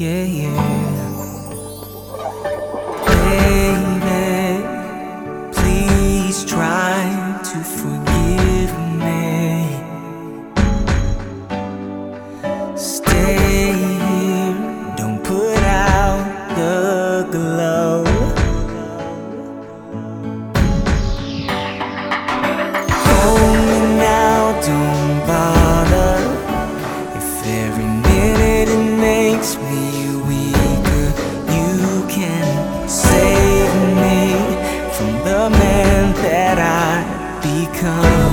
yeah, yeah. Baby, please try to forgive me. Stay here, don't put out the glow. Me now, don't bother. If every minute it makes me that I become.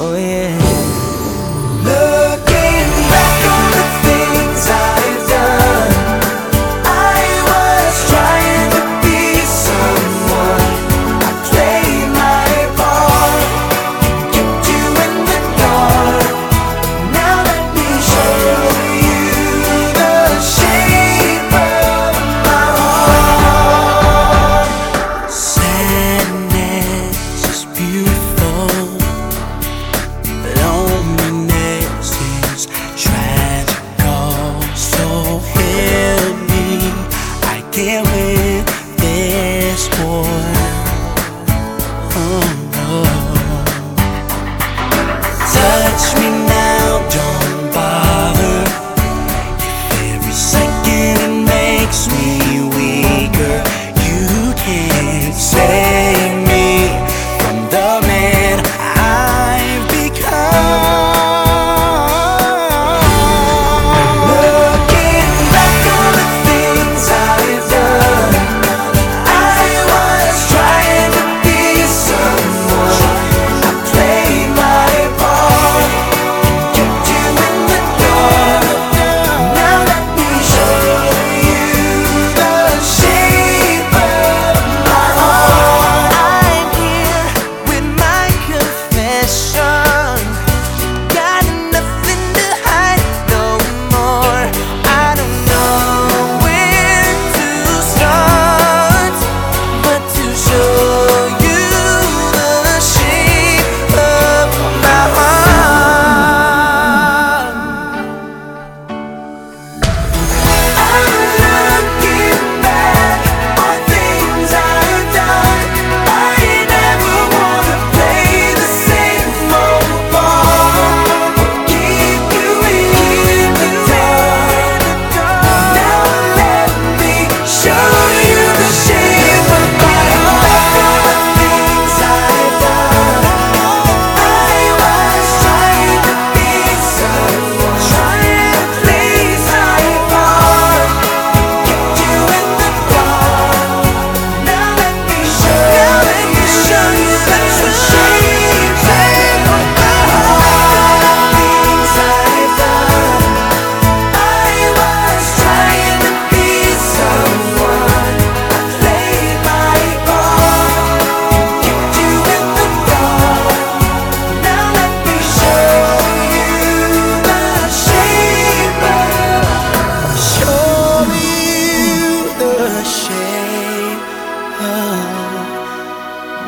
Oh, yeah.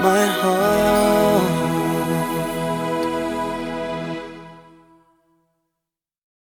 my heart.